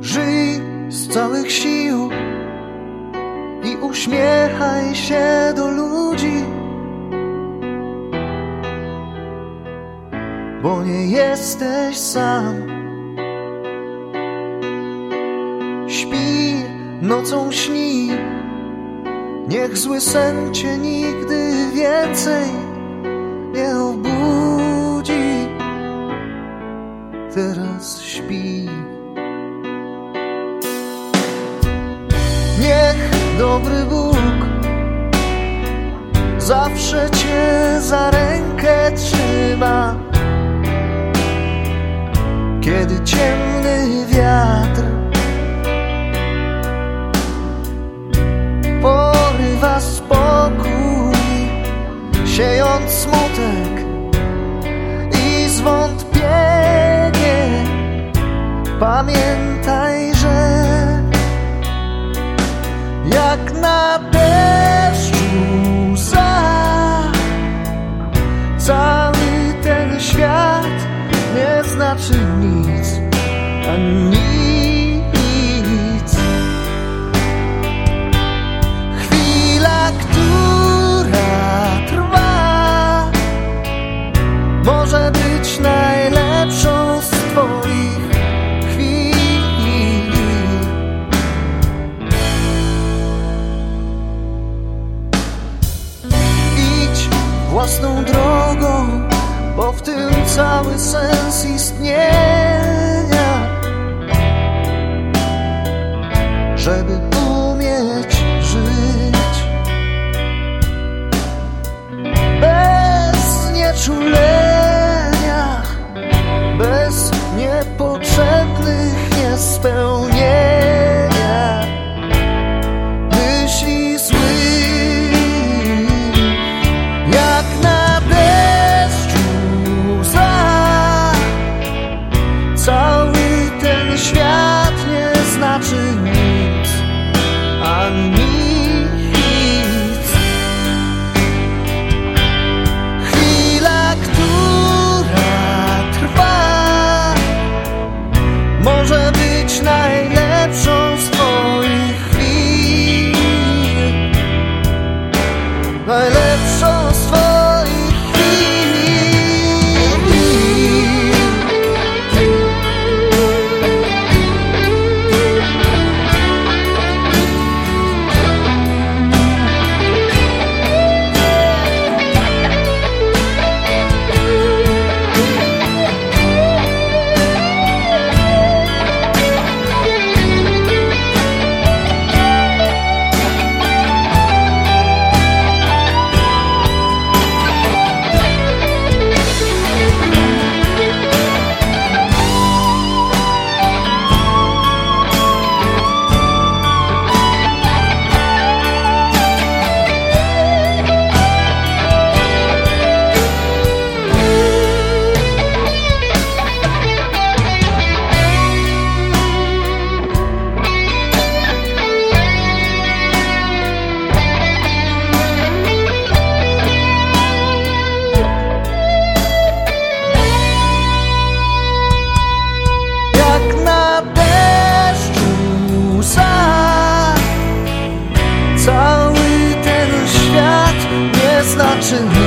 Żyj z całych sił i uśmiechaj się do ludzi, bo nie jesteś sam. Śpi, nocą śni, niech zły sen cię nigdy więcej nie obudzi. Teraz śpi. Niech dobry Bóg zawsze cię za rękę trzyma. Kiedy ciemny wiatr porywa spokój, siejąc smutek i zwątpienie, pamiętaj, jak na deszczu łza. Cały ten świat nie znaczy nic, a nic. Własną drogą, bo w tym cały sens istnienia. Żeby umieć żyć bez nieczulenia, bez niepotrzebnych niespełnień. I listen